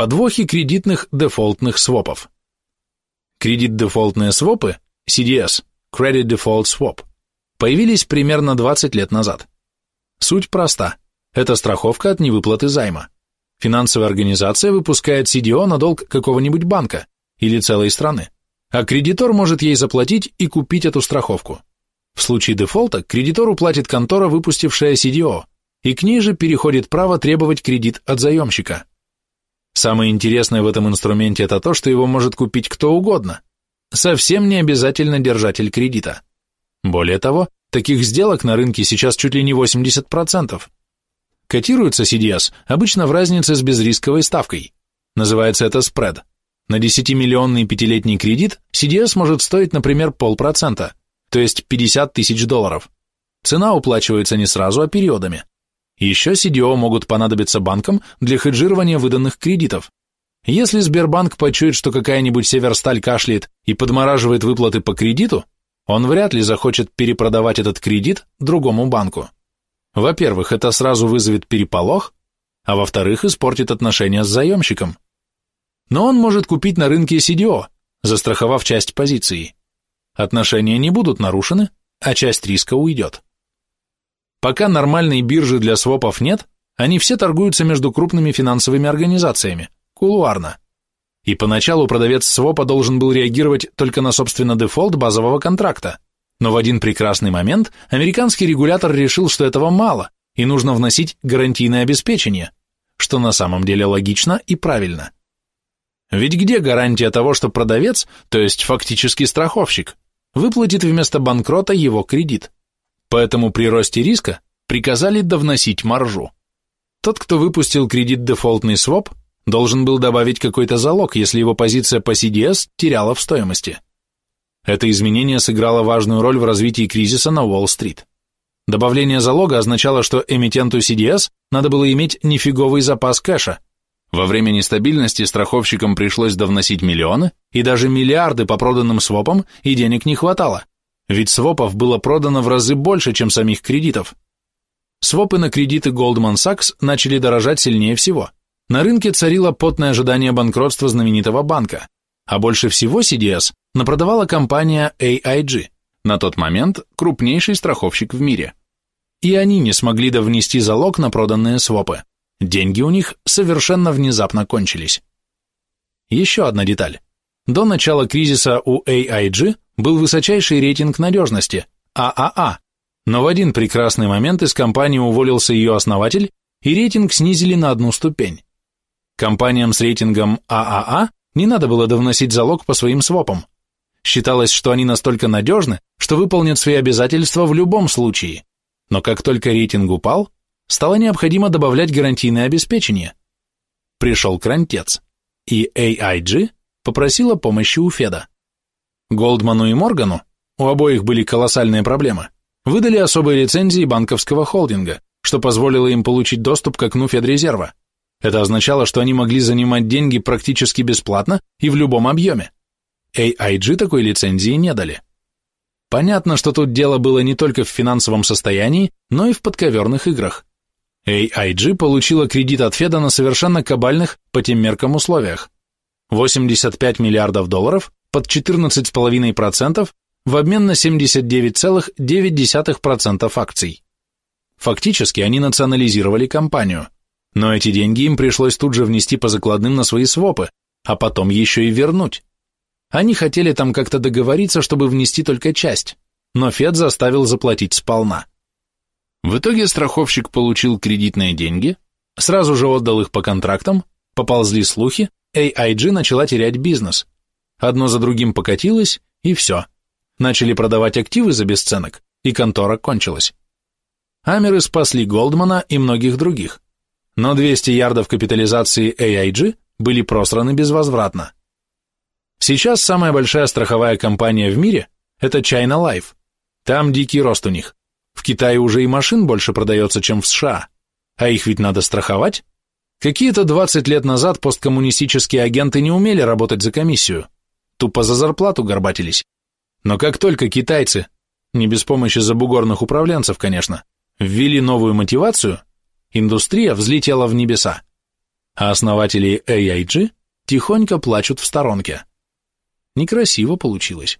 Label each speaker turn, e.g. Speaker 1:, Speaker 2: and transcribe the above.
Speaker 1: Подвохи кредитных дефолтных свопов. Кредит-дефолтные свопы, CDS, Credit Default Swap, появились примерно 20 лет назад. Суть проста. Это страховка от невыплаты займа. Финансовая организация выпускает CDO на долг какого-нибудь банка или целой страны, а кредитор может ей заплатить и купить эту страховку. В случае дефолта кредитору платит контора, выпустившая CDO, и к ней же переходит право требовать кредит от заемщика. Самое интересное в этом инструменте это то, что его может купить кто угодно. Совсем не обязательно держатель кредита. Более того, таких сделок на рынке сейчас чуть ли не 80%. Котируется CDS обычно в разнице с безрисковой ставкой. Называется это спред. На 10-миллионный пятилетний кредит CDS может стоить, например, полпроцента, то есть 50 тысяч долларов. Цена уплачивается не сразу, а периодами. Еще CDO могут понадобиться банкам для хеджирования выданных кредитов. Если Сбербанк почует, что какая-нибудь Северсталь кашляет и подмораживает выплаты по кредиту, он вряд ли захочет перепродавать этот кредит другому банку. Во-первых, это сразу вызовет переполох, а во-вторых, испортит отношения с заемщиком. Но он может купить на рынке CDO, застраховав часть позиции. Отношения не будут нарушены, а часть риска уйдет. Пока нормальной биржи для свопов нет, они все торгуются между крупными финансовыми организациями, кулуарно. И поначалу продавец свопа должен был реагировать только на, собственно, дефолт базового контракта. Но в один прекрасный момент американский регулятор решил, что этого мало, и нужно вносить гарантийное обеспечение, что на самом деле логично и правильно. Ведь где гарантия того, что продавец, то есть фактически страховщик, выплатит вместо банкрота его кредит? Поэтому при росте риска приказали довносить маржу. Тот, кто выпустил кредит-дефолтный своп, должен был добавить какой-то залог, если его позиция по CDS теряла в стоимости. Это изменение сыграло важную роль в развитии кризиса на Уолл-стрит. Добавление залога означало, что эмитенту CDS надо было иметь нифиговый запас кэша. Во время нестабильности страховщикам пришлось довносить миллионы и даже миллиарды по проданным свопам, и денег не хватало. Ведь свопов было продано в разы больше, чем самих кредитов. Свопы на кредиты Goldman Sachs начали дорожать сильнее всего. На рынке царило потное ожидание банкротства знаменитого банка, а больше всего CDS напродавала компания AIG, на тот момент крупнейший страховщик в мире. И они не смогли довнести залог на проданные свопы. Деньги у них совершенно внезапно кончились. Еще одна деталь. До начала кризиса у AIG был высочайший рейтинг надежности – ААА, но в один прекрасный момент из компании уволился ее основатель, и рейтинг снизили на одну ступень. Компаниям с рейтингом ААА не надо было довносить залог по своим свопам. Считалось, что они настолько надежны, что выполнят свои обязательства в любом случае. Но как только рейтинг упал, стало необходимо добавлять гарантийное обеспечение. Пришел крантец, и AIG попросила помощи у Феда. Голдману и Моргану, у обоих были колоссальные проблемы, выдали особые лицензии банковского холдинга, что позволило им получить доступ к окну Федрезерва. Это означало, что они могли занимать деньги практически бесплатно и в любом объеме. AIG такой лицензии не дали. Понятно, что тут дело было не только в финансовом состоянии, но и в подковерных играх. AIG получила кредит от Феда на совершенно кабальных по тем меркам условиях. 85 миллиардов долларов под 14,5% в обмен на 79,9% акций. Фактически они национализировали компанию, но эти деньги им пришлось тут же внести по закладным на свои свопы, а потом еще и вернуть. Они хотели там как-то договориться, чтобы внести только часть, но Фед заставил заплатить сполна. В итоге страховщик получил кредитные деньги, сразу же отдал их по контрактам, поползли слухи, AIG начала терять бизнес. Одно за другим покатилось, и все. Начали продавать активы за бесценок, и контора кончилась. Амеры спасли Голдмана и многих других. Но 200 ярдов капитализации AIG были просраны безвозвратно. Сейчас самая большая страховая компания в мире – это China Life. Там дикий рост у них. В Китае уже и машин больше продается, чем в США. А их ведь надо страховать. Какие-то 20 лет назад посткоммунистические агенты не умели работать за комиссию. Тупо за зарплату горбатились. Но как только китайцы, не без помощи забугорных управленцев, конечно, ввели новую мотивацию, индустрия взлетела в небеса. а основатели AIG тихонько плачут в сторонке. Некрасиво получилось.